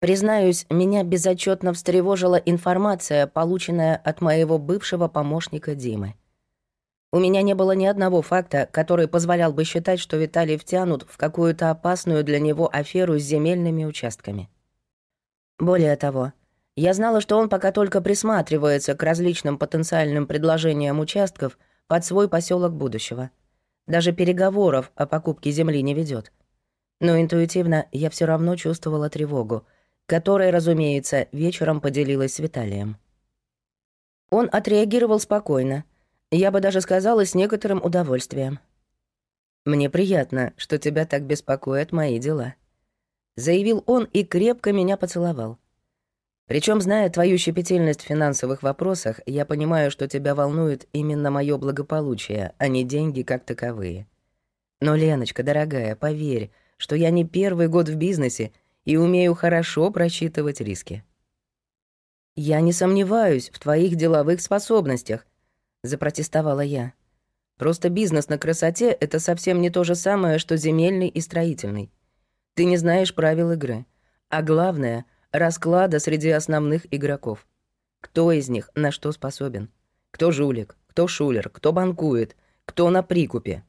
Признаюсь, меня безотчетно встревожила информация, полученная от моего бывшего помощника Димы. У меня не было ни одного факта, который позволял бы считать, что Виталий втянут в какую-то опасную для него аферу с земельными участками. Более того, я знала, что он пока только присматривается к различным потенциальным предложениям участков под свой поселок будущего. Даже переговоров о покупке земли не ведет. Но интуитивно я все равно чувствовала тревогу — которой, разумеется, вечером поделилась с Виталием. Он отреагировал спокойно, я бы даже сказала, с некоторым удовольствием. «Мне приятно, что тебя так беспокоят мои дела», — заявил он и крепко меня поцеловал. Причем, зная твою щепетильность в финансовых вопросах, я понимаю, что тебя волнует именно мое благополучие, а не деньги как таковые. Но, Леночка, дорогая, поверь, что я не первый год в бизнесе и умею хорошо просчитывать риски. «Я не сомневаюсь в твоих деловых способностях», — запротестовала я. «Просто бизнес на красоте — это совсем не то же самое, что земельный и строительный. Ты не знаешь правил игры. А главное — расклада среди основных игроков. Кто из них на что способен? Кто жулик? Кто шулер? Кто банкует? Кто на прикупе?»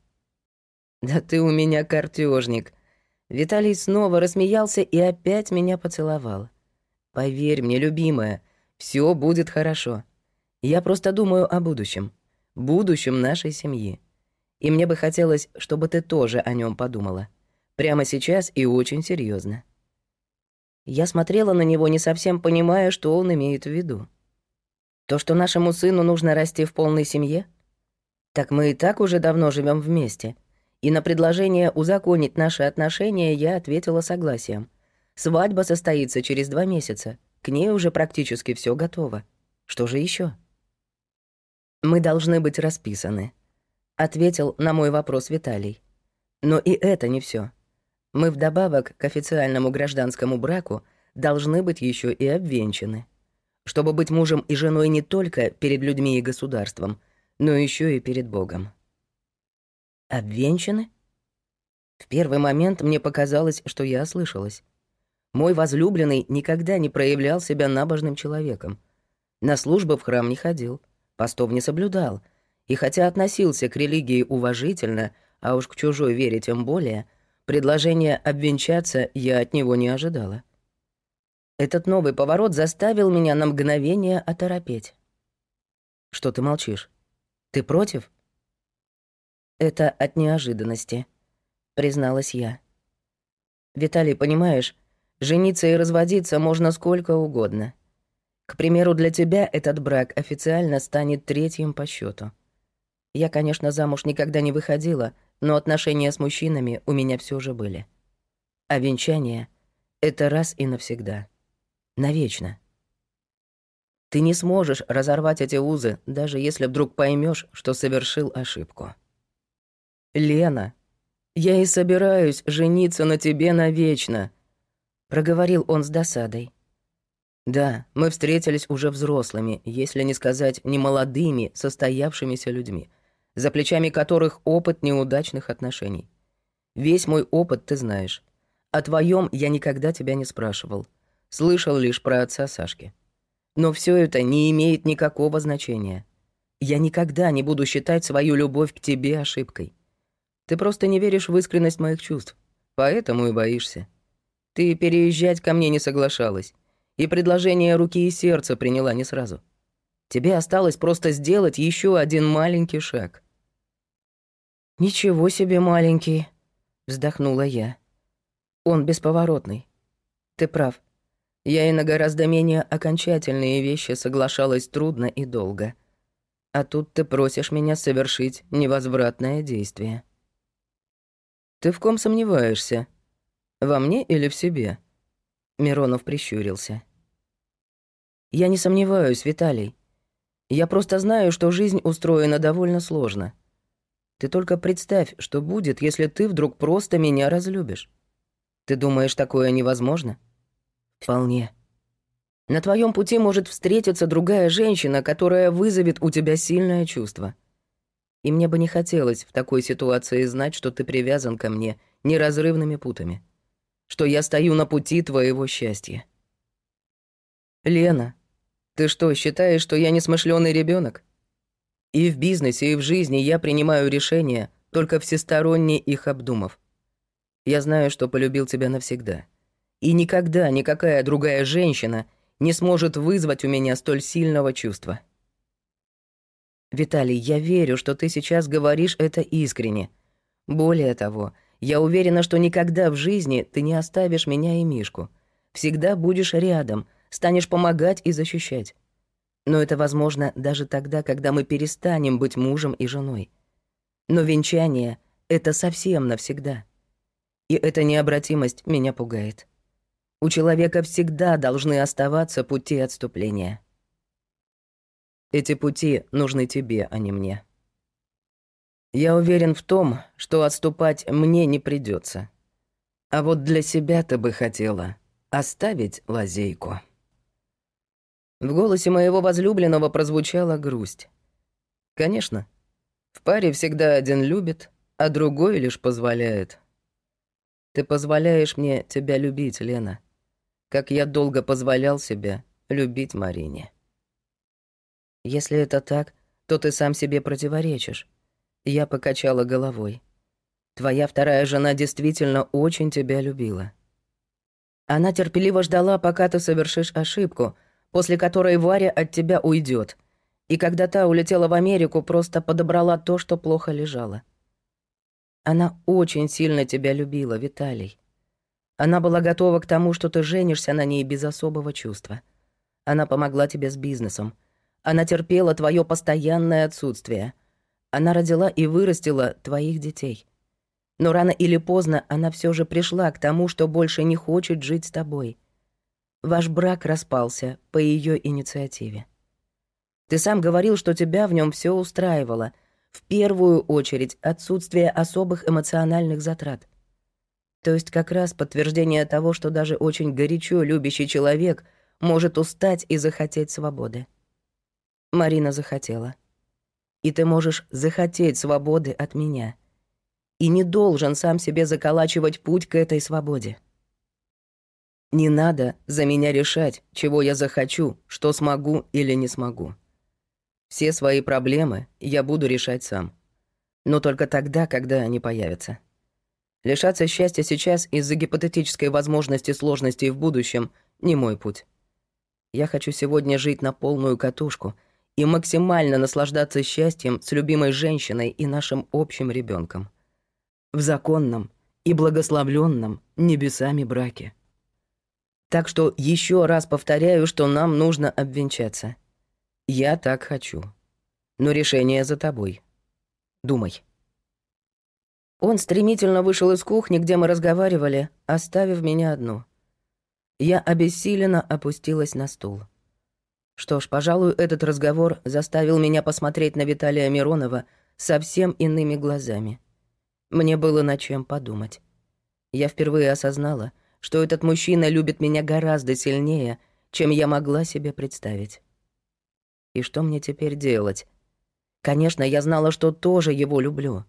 «Да ты у меня картежник», Виталий снова рассмеялся и опять меня поцеловал. «Поверь мне, любимая, все будет хорошо. Я просто думаю о будущем, будущем нашей семьи. И мне бы хотелось, чтобы ты тоже о нем подумала. Прямо сейчас и очень серьезно. Я смотрела на него, не совсем понимая, что он имеет в виду. То, что нашему сыну нужно расти в полной семье? Так мы и так уже давно живем вместе — и на предложение узаконить наши отношения я ответила согласием. Свадьба состоится через два месяца. К ней уже практически все готово. Что же еще? Мы должны быть расписаны, ответил на мой вопрос Виталий. Но и это не все. Мы вдобавок к официальному гражданскому браку должны быть еще и обвенчаны, чтобы быть мужем и женой не только перед людьми и государством, но еще и перед Богом. Обвенчаны? В первый момент мне показалось, что я ослышалась. Мой возлюбленный никогда не проявлял себя набожным человеком. На службы в храм не ходил, постов не соблюдал, и хотя относился к религии уважительно, а уж к чужой вере тем более, предложение обвенчаться я от него не ожидала. Этот новый поворот заставил меня на мгновение оторопеть. «Что ты молчишь? Ты против?» Это от неожиданности, призналась я. Виталий, понимаешь, жениться и разводиться можно сколько угодно. К примеру, для тебя этот брак официально станет третьим по счету. Я, конечно, замуж никогда не выходила, но отношения с мужчинами у меня все же были. А венчание — это раз и навсегда. Навечно. Ты не сможешь разорвать эти узы, даже если вдруг поймешь, что совершил ошибку. «Лена, я и собираюсь жениться на тебе навечно», — проговорил он с досадой. «Да, мы встретились уже взрослыми, если не сказать немолодыми, состоявшимися людьми, за плечами которых опыт неудачных отношений. Весь мой опыт ты знаешь. О твоем я никогда тебя не спрашивал. Слышал лишь про отца Сашки. Но все это не имеет никакого значения. Я никогда не буду считать свою любовь к тебе ошибкой. Ты просто не веришь в искренность моих чувств, поэтому и боишься. Ты переезжать ко мне не соглашалась, и предложение руки и сердца приняла не сразу. Тебе осталось просто сделать еще один маленький шаг. «Ничего себе маленький», — вздохнула я. «Он бесповоротный. Ты прав. Я и на гораздо менее окончательные вещи соглашалась трудно и долго. А тут ты просишь меня совершить невозвратное действие». «Ты в ком сомневаешься? Во мне или в себе?» Миронов прищурился. «Я не сомневаюсь, Виталий. Я просто знаю, что жизнь устроена довольно сложно. Ты только представь, что будет, если ты вдруг просто меня разлюбишь. Ты думаешь, такое невозможно? Вполне. На твоем пути может встретиться другая женщина, которая вызовет у тебя сильное чувство. И мне бы не хотелось в такой ситуации знать, что ты привязан ко мне неразрывными путами. Что я стою на пути твоего счастья. Лена, ты что, считаешь, что я несмышленый ребенок? И в бизнесе, и в жизни я принимаю решения, только всесторонне их обдумав. Я знаю, что полюбил тебя навсегда. И никогда никакая другая женщина не сможет вызвать у меня столь сильного чувства. Виталий, я верю, что ты сейчас говоришь это искренне. Более того, я уверена, что никогда в жизни ты не оставишь меня и Мишку. Всегда будешь рядом — станешь помогать и защищать. Но это возможно даже тогда, когда мы перестанем быть мужем и женой. Но венчание — это совсем навсегда. И эта необратимость меня пугает. У человека всегда должны оставаться пути отступления. Эти пути нужны тебе, а не мне. Я уверен в том, что отступать мне не придется. А вот для себя ты бы хотела оставить лазейку. В голосе моего возлюбленного прозвучала грусть. Конечно, в паре всегда один любит, а другой лишь позволяет. Ты позволяешь мне тебя любить, Лена, как я долго позволял себя любить Марине. Если это так, то ты сам себе противоречишь. Я покачала головой. Твоя вторая жена действительно очень тебя любила. Она терпеливо ждала, пока ты совершишь ошибку — после которой Варя от тебя уйдет. И когда та улетела в Америку, просто подобрала то, что плохо лежало. Она очень сильно тебя любила, Виталий. Она была готова к тому, что ты женишься на ней без особого чувства. Она помогла тебе с бизнесом. Она терпела твое постоянное отсутствие. Она родила и вырастила твоих детей. Но рано или поздно она все же пришла к тому, что больше не хочет жить с тобой. Ваш брак распался по ее инициативе. Ты сам говорил, что тебя в нем все устраивало. В первую очередь отсутствие особых эмоциональных затрат. То есть как раз подтверждение того, что даже очень горячо любящий человек может устать и захотеть свободы. Марина захотела. И ты можешь захотеть свободы от меня. И не должен сам себе заколачивать путь к этой свободе. Не надо за меня решать, чего я захочу, что смогу или не смогу. Все свои проблемы я буду решать сам. Но только тогда, когда они появятся. Лишаться счастья сейчас из-за гипотетической возможности сложностей в будущем — не мой путь. Я хочу сегодня жить на полную катушку и максимально наслаждаться счастьем с любимой женщиной и нашим общим ребенком. В законном и благословленном небесами браке. Так что еще раз повторяю, что нам нужно обвенчаться. Я так хочу. Но решение за тобой. Думай. Он стремительно вышел из кухни, где мы разговаривали, оставив меня одну. Я обессиленно опустилась на стул. Что ж, пожалуй, этот разговор заставил меня посмотреть на Виталия Миронова совсем иными глазами. Мне было над чем подумать. Я впервые осознала, что этот мужчина любит меня гораздо сильнее, чем я могла себе представить. И что мне теперь делать? Конечно, я знала, что тоже его люблю.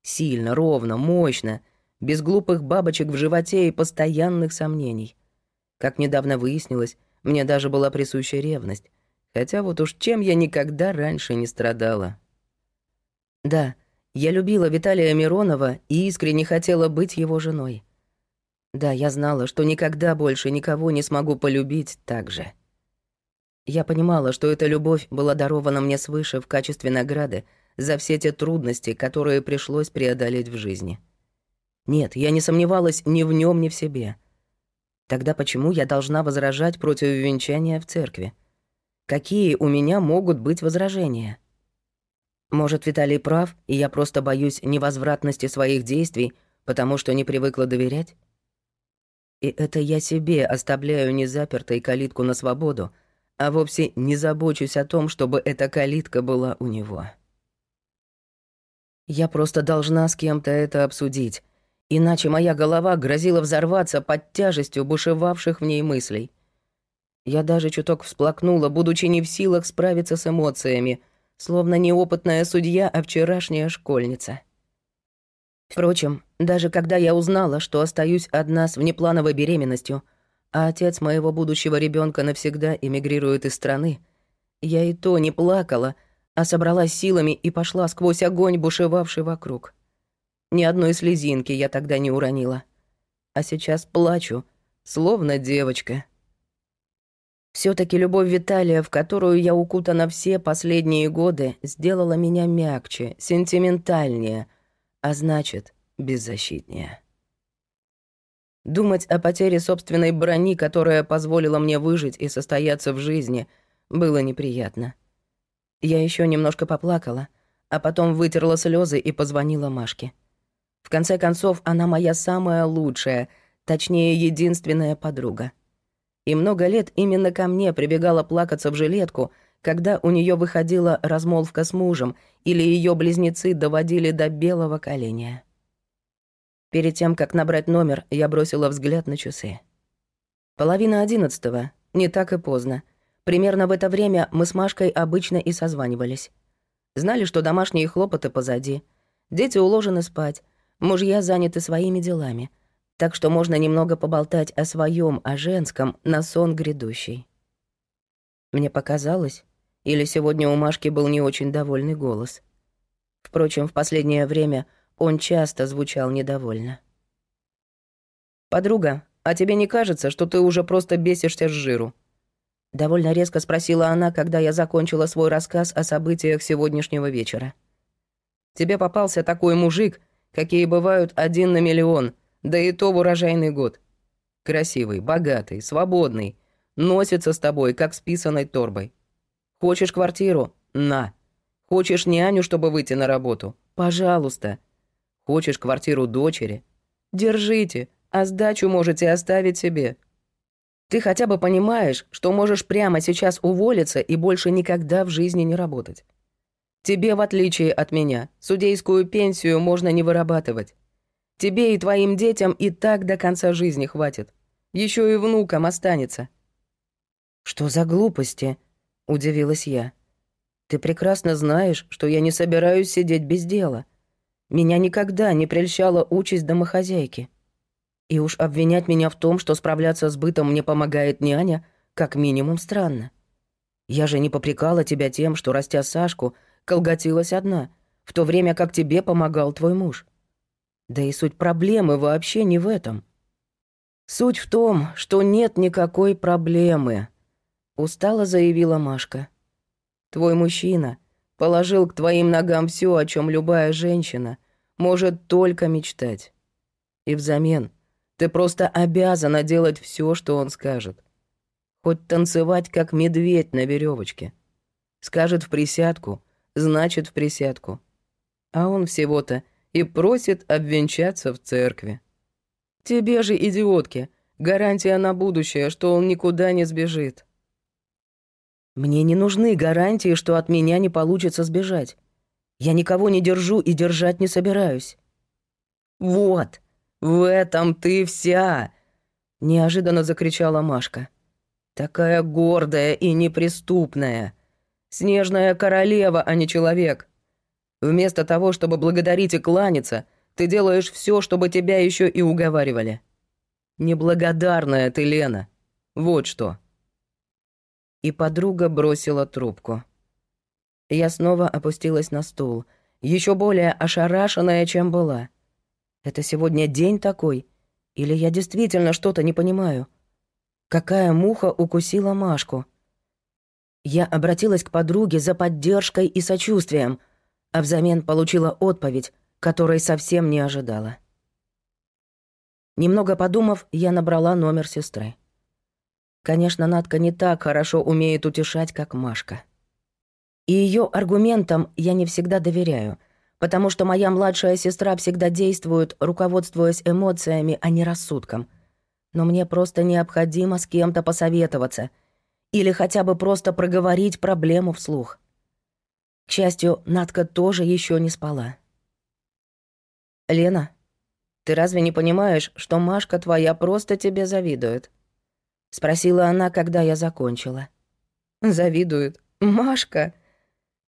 Сильно, ровно, мощно, без глупых бабочек в животе и постоянных сомнений. Как недавно выяснилось, мне даже была присуща ревность, хотя вот уж чем я никогда раньше не страдала. Да, я любила Виталия Миронова и искренне хотела быть его женой. Да, я знала, что никогда больше никого не смогу полюбить так же. Я понимала, что эта любовь была дарована мне свыше в качестве награды за все те трудности, которые пришлось преодолеть в жизни. Нет, я не сомневалась ни в нем, ни в себе. Тогда почему я должна возражать против венчания в церкви? Какие у меня могут быть возражения? Может, Виталий прав, и я просто боюсь невозвратности своих действий, потому что не привыкла доверять? И это я себе оставляю незапертой калитку на свободу, а вовсе не забочусь о том, чтобы эта калитка была у него. Я просто должна с кем-то это обсудить, иначе моя голова грозила взорваться под тяжестью бушевавших в ней мыслей. Я даже чуток всплакнула, будучи не в силах справиться с эмоциями, словно неопытная судья, а вчерашняя школьница. Впрочем, даже когда я узнала, что остаюсь одна с внеплановой беременностью, а отец моего будущего ребенка навсегда эмигрирует из страны, я и то не плакала, а собралась силами и пошла сквозь огонь, бушевавший вокруг. Ни одной слезинки я тогда не уронила. А сейчас плачу, словно девочка. все таки любовь Виталия, в которую я укутана все последние годы, сделала меня мягче, сентиментальнее, а значит, беззащитнее. Думать о потере собственной брони, которая позволила мне выжить и состояться в жизни, было неприятно. Я еще немножко поплакала, а потом вытерла слезы и позвонила Машке. В конце концов, она моя самая лучшая, точнее, единственная подруга. И много лет именно ко мне прибегала плакаться в жилетку, когда у нее выходила размолвка с мужем или ее близнецы доводили до белого коленя. Перед тем, как набрать номер, я бросила взгляд на часы. Половина одиннадцатого, не так и поздно. Примерно в это время мы с Машкой обычно и созванивались. Знали, что домашние хлопоты позади. Дети уложены спать, Мужья заняты своими делами, так что можно немного поболтать о своем, о женском, на сон грядущий. Мне показалось, или сегодня у Машки был не очень довольный голос. Впрочем, в последнее время он часто звучал недовольно. «Подруга, а тебе не кажется, что ты уже просто бесишься с жиру?» Довольно резко спросила она, когда я закончила свой рассказ о событиях сегодняшнего вечера. «Тебе попался такой мужик, какие бывают один на миллион, да и то в урожайный год. Красивый, богатый, свободный, носится с тобой, как с писаной торбой. Хочешь квартиру? На. Хочешь няню, чтобы выйти на работу? Пожалуйста. Хочешь квартиру дочери? Держите, а сдачу можете оставить себе. Ты хотя бы понимаешь, что можешь прямо сейчас уволиться и больше никогда в жизни не работать. Тебе, в отличие от меня, судейскую пенсию можно не вырабатывать. Тебе и твоим детям и так до конца жизни хватит. Еще и внукам останется». «Что за глупости?» — удивилась я. «Ты прекрасно знаешь, что я не собираюсь сидеть без дела. Меня никогда не прельщала участь домохозяйки. И уж обвинять меня в том, что справляться с бытом мне помогает няня, как минимум странно. Я же не попрекала тебя тем, что, растя Сашку, колготилась одна, в то время как тебе помогал твой муж. Да и суть проблемы вообще не в этом. Суть в том, что нет никакой проблемы, устало заявила Машка. Твой мужчина положил к твоим ногам все, о чем любая женщина может только мечтать. И взамен ты просто обязана делать все, что он скажет. Хоть танцевать, как медведь на веревочке. Скажет в присядку, значит в присядку. А он всего-то и просит обвенчаться в церкви. Тебе же, идиотки, гарантия на будущее, что он никуда не сбежит. Мне не нужны гарантии, что от меня не получится сбежать. Я никого не держу и держать не собираюсь. Вот, в этом ты вся, неожиданно закричала Машка. Такая гордая и неприступная. Снежная королева, а не человек. Вместо того, чтобы благодарить и кланяться, ты делаешь все, чтобы тебя еще и уговаривали. Неблагодарная ты, Лена. Вот что. И подруга бросила трубку. Я снова опустилась на стул, еще более ошарашенная, чем была. Это сегодня день такой? Или я действительно что-то не понимаю? Какая муха укусила Машку? Я обратилась к подруге за поддержкой и сочувствием, а взамен получила отповедь, которой совсем не ожидала. Немного подумав, я набрала номер сестры. Конечно, Надка не так хорошо умеет утешать, как Машка. И ее аргументам я не всегда доверяю, потому что моя младшая сестра всегда действует, руководствуясь эмоциями, а не рассудком. Но мне просто необходимо с кем-то посоветоваться — или хотя бы просто проговорить проблему вслух. К счастью, Надка тоже еще не спала. «Лена, ты разве не понимаешь, что Машка твоя просто тебе завидует?» — спросила она, когда я закончила. «Завидует? Машка?»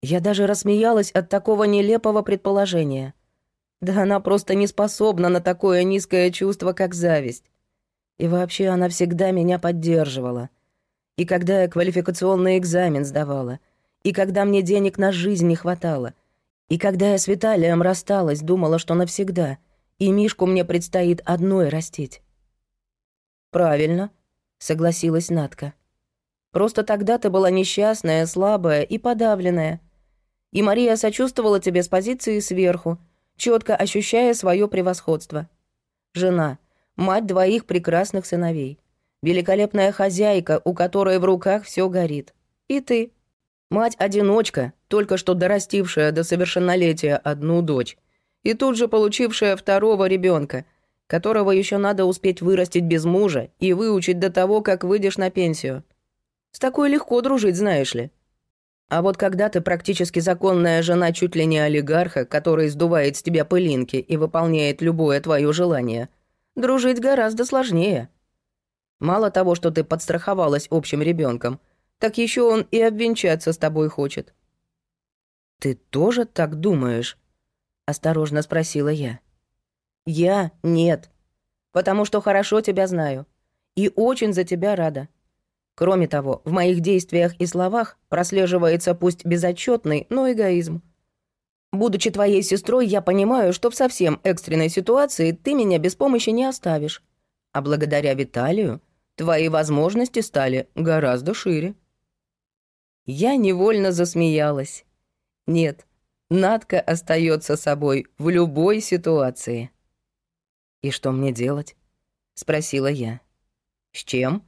Я даже рассмеялась от такого нелепого предположения. Да она просто не способна на такое низкое чувство, как зависть. И вообще она всегда меня поддерживала. И когда я квалификационный экзамен сдавала, и когда мне денег на жизнь не хватало, и когда я с Виталием рассталась, думала, что навсегда, и Мишку мне предстоит одной растить. «Правильно», — согласилась Натка. «Просто тогда ты была несчастная, слабая и подавленная. И Мария сочувствовала тебе с позиции сверху, четко ощущая свое превосходство. Жена, мать двоих прекрасных сыновей, великолепная хозяйка, у которой в руках все горит. И ты, мать-одиночка, только что дорастившая до совершеннолетия одну дочь, и тут же получившая второго ребенка, которого еще надо успеть вырастить без мужа и выучить до того, как выйдешь на пенсию. С такой легко дружить, знаешь ли. А вот когда ты практически законная жена чуть ли не олигарха, который сдувает с тебя пылинки и выполняет любое твое желание, дружить гораздо сложнее. Мало того, что ты подстраховалась общим ребенком, так еще он и обвенчаться с тобой хочет. «Ты тоже так думаешь?» — осторожно спросила я. «Я — нет, потому что хорошо тебя знаю и очень за тебя рада. Кроме того, в моих действиях и словах прослеживается пусть безотчетный, но эгоизм. Будучи твоей сестрой, я понимаю, что в совсем экстренной ситуации ты меня без помощи не оставишь. А благодаря Виталию твои возможности стали гораздо шире. Я невольно засмеялась. Нет, Надка остается собой в любой ситуации. «И что мне делать?» — спросила я. «С чем?»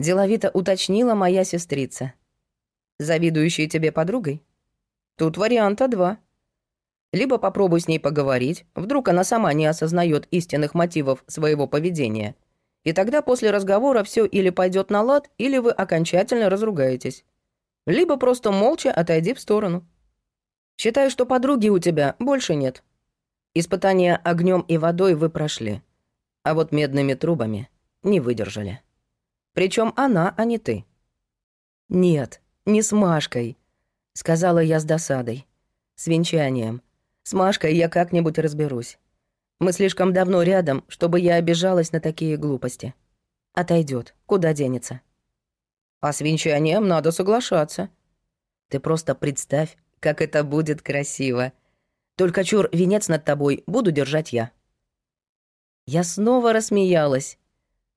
Деловито уточнила моя сестрица. Завидующей тебе подругой? Тут варианта два. Либо попробуй с ней поговорить, вдруг она сама не осознает истинных мотивов своего поведения. И тогда после разговора все или пойдет на лад, или вы окончательно разругаетесь. Либо просто молча отойди в сторону. Считай, что подруги у тебя больше нет. Испытания огнем и водой вы прошли, а вот медными трубами не выдержали. Причем она, а не ты». «Нет, не с Машкой», — сказала я с досадой. «С венчанием. С Машкой я как-нибудь разберусь. Мы слишком давно рядом, чтобы я обижалась на такие глупости. Отойдет, куда денется». «А с венчанием надо соглашаться». «Ты просто представь, как это будет красиво. Только чур, венец над тобой буду держать я». Я снова рассмеялась,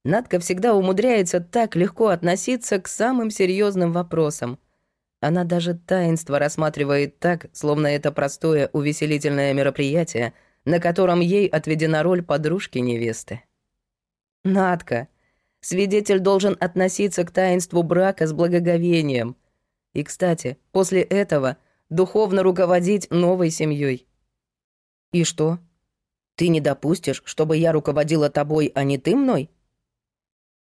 Надка всегда умудряется так легко относиться к самым серьезным вопросам. Она даже таинство рассматривает так, словно это простое увеселительное мероприятие, на котором ей отведена роль подружки невесты. Надка, свидетель должен относиться к таинству брака с благоговением. И, кстати, после этого духовно руководить новой семьей. И что? Ты не допустишь, чтобы я руководила тобой, а не ты мной?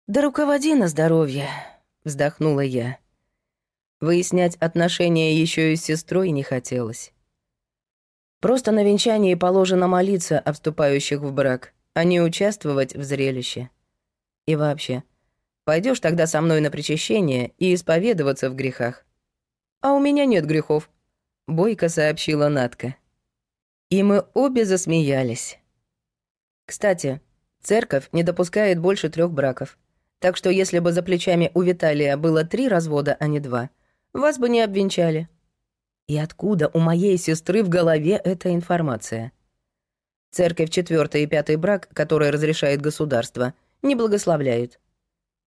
«Да руководи на здоровье», — вздохнула я. Выяснять отношения еще и с сестрой не хотелось. Просто на венчании положено молиться о вступающих в брак, а не участвовать в зрелище. И вообще, пойдешь тогда со мной на причащение и исповедоваться в грехах. А у меня нет грехов, бойко сообщила Натка. И мы обе засмеялись. Кстати, церковь не допускает больше трех браков. Так что если бы за плечами у Виталия было три развода, а не два, вас бы не обвенчали. И откуда у моей сестры в голове эта информация? Церковь четвертый и пятый брак, который разрешает государство, не благословляет.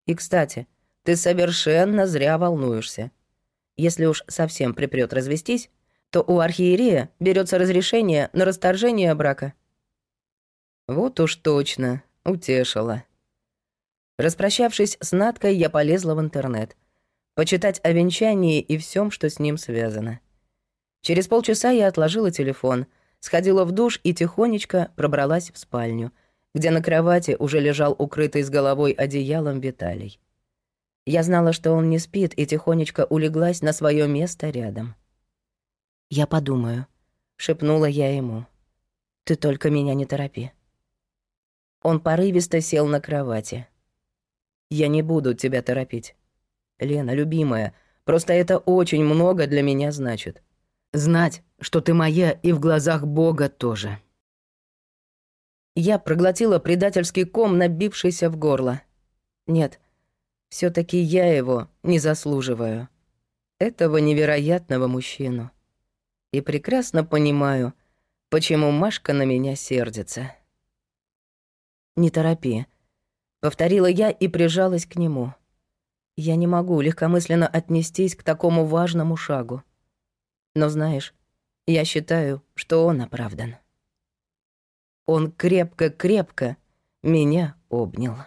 И, кстати, ты совершенно зря волнуешься. Если уж совсем припрёт развестись, то у архиерея берется разрешение на расторжение брака. Вот уж точно, утешила. Распрощавшись с Надкой, я полезла в интернет. Почитать о венчании и всем, что с ним связано. Через полчаса я отложила телефон, сходила в душ и тихонечко пробралась в спальню, где на кровати уже лежал укрытый с головой одеялом Виталий. Я знала, что он не спит, и тихонечко улеглась на свое место рядом. «Я подумаю», — шепнула я ему. «Ты только меня не торопи». Он порывисто сел на кровати. Я не буду тебя торопить. Лена, любимая, просто это очень много для меня значит. Знать, что ты моя и в глазах Бога тоже. Я проглотила предательский ком, набившийся в горло. Нет, все таки я его не заслуживаю. Этого невероятного мужчину. И прекрасно понимаю, почему Машка на меня сердится. «Не торопи», — повторила я и прижалась к нему. Я не могу легкомысленно отнестись к такому важному шагу. Но знаешь, я считаю, что он оправдан. Он крепко-крепко меня обнял.